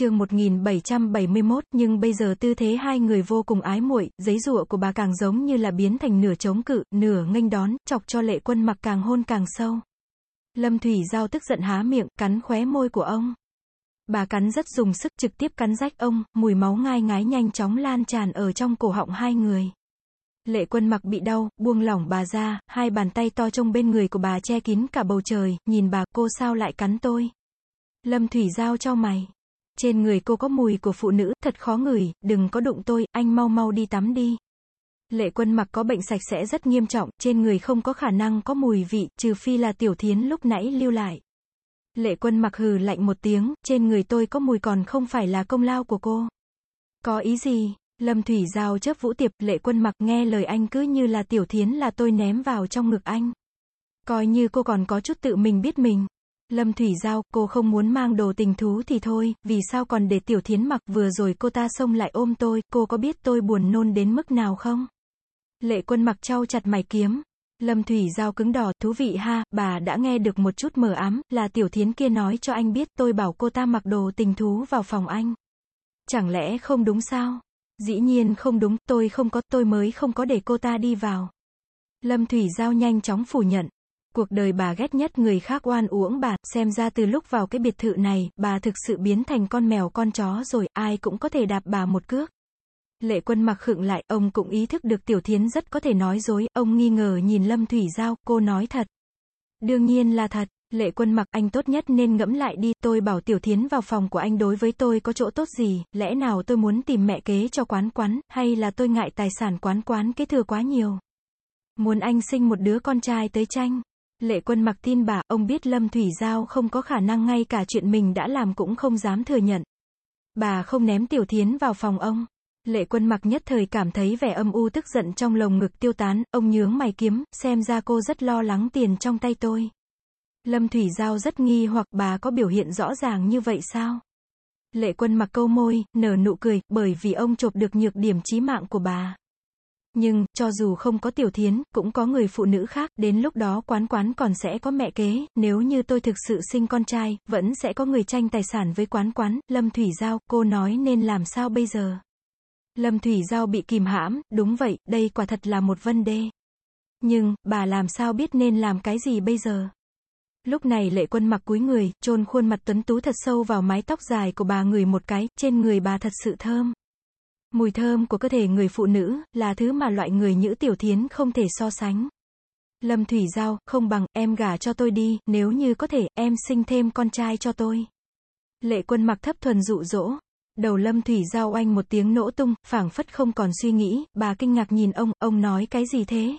chương 1771, nhưng bây giờ tư thế hai người vô cùng ái muội, giấy rụa của bà càng giống như là biến thành nửa chống cự, nửa nghênh đón, chọc cho lệ quân mặc càng hôn càng sâu. Lâm Thủy Giao tức giận há miệng, cắn khóe môi của ông. Bà cắn rất dùng sức trực tiếp cắn rách ông, mùi máu ngai ngái nhanh chóng lan tràn ở trong cổ họng hai người. Lệ quân mặc bị đau, buông lỏng bà ra, hai bàn tay to trong bên người của bà che kín cả bầu trời, nhìn bà, cô sao lại cắn tôi. Lâm Thủy Giao cho mày. Trên người cô có mùi của phụ nữ, thật khó ngửi, đừng có đụng tôi, anh mau mau đi tắm đi. Lệ quân mặc có bệnh sạch sẽ rất nghiêm trọng, trên người không có khả năng có mùi vị, trừ phi là tiểu thiến lúc nãy lưu lại. Lệ quân mặc hừ lạnh một tiếng, trên người tôi có mùi còn không phải là công lao của cô. Có ý gì? Lâm Thủy Giao chớp vũ tiệp, lệ quân mặc nghe lời anh cứ như là tiểu thiến là tôi ném vào trong ngực anh. Coi như cô còn có chút tự mình biết mình. Lâm Thủy Giao, cô không muốn mang đồ tình thú thì thôi, vì sao còn để tiểu thiến mặc vừa rồi cô ta xông lại ôm tôi, cô có biết tôi buồn nôn đến mức nào không? Lệ quân mặc trao chặt mày kiếm. Lâm Thủy Giao cứng đỏ, thú vị ha, bà đã nghe được một chút mờ ám, là tiểu thiến kia nói cho anh biết tôi bảo cô ta mặc đồ tình thú vào phòng anh. Chẳng lẽ không đúng sao? Dĩ nhiên không đúng, tôi không có, tôi mới không có để cô ta đi vào. Lâm Thủy Giao nhanh chóng phủ nhận. Cuộc đời bà ghét nhất người khác oan uổng bà, xem ra từ lúc vào cái biệt thự này, bà thực sự biến thành con mèo con chó rồi, ai cũng có thể đạp bà một cước. Lệ quân mặc khựng lại, ông cũng ý thức được tiểu thiến rất có thể nói dối, ông nghi ngờ nhìn Lâm Thủy Giao, cô nói thật. Đương nhiên là thật, lệ quân mặc anh tốt nhất nên ngẫm lại đi, tôi bảo tiểu thiến vào phòng của anh đối với tôi có chỗ tốt gì, lẽ nào tôi muốn tìm mẹ kế cho quán quán, hay là tôi ngại tài sản quán quán kế thừa quá nhiều. Muốn anh sinh một đứa con trai tới tranh. Lệ quân mặc tin bà, ông biết Lâm Thủy Giao không có khả năng ngay cả chuyện mình đã làm cũng không dám thừa nhận. Bà không ném tiểu thiến vào phòng ông. Lệ quân mặc nhất thời cảm thấy vẻ âm u tức giận trong lồng ngực tiêu tán, ông nhướng mày kiếm, xem ra cô rất lo lắng tiền trong tay tôi. Lâm Thủy Giao rất nghi hoặc bà có biểu hiện rõ ràng như vậy sao? Lệ quân mặc câu môi, nở nụ cười, bởi vì ông chộp được nhược điểm chí mạng của bà. Nhưng, cho dù không có tiểu thiến, cũng có người phụ nữ khác, đến lúc đó quán quán còn sẽ có mẹ kế, nếu như tôi thực sự sinh con trai, vẫn sẽ có người tranh tài sản với quán quán, Lâm Thủy Giao, cô nói nên làm sao bây giờ? Lâm Thủy Giao bị kìm hãm, đúng vậy, đây quả thật là một vấn đề. Nhưng, bà làm sao biết nên làm cái gì bây giờ? Lúc này lệ quân mặc cúi người, chôn khuôn mặt tuấn tú thật sâu vào mái tóc dài của bà người một cái, trên người bà thật sự thơm. Mùi thơm của cơ thể người phụ nữ, là thứ mà loại người nhữ tiểu thiến không thể so sánh. Lâm Thủy Giao, không bằng, em gả cho tôi đi, nếu như có thể, em sinh thêm con trai cho tôi. Lệ quân mặc thấp thuần dụ dỗ. Đầu Lâm Thủy Giao oanh một tiếng nổ tung, phảng phất không còn suy nghĩ, bà kinh ngạc nhìn ông, ông nói cái gì thế?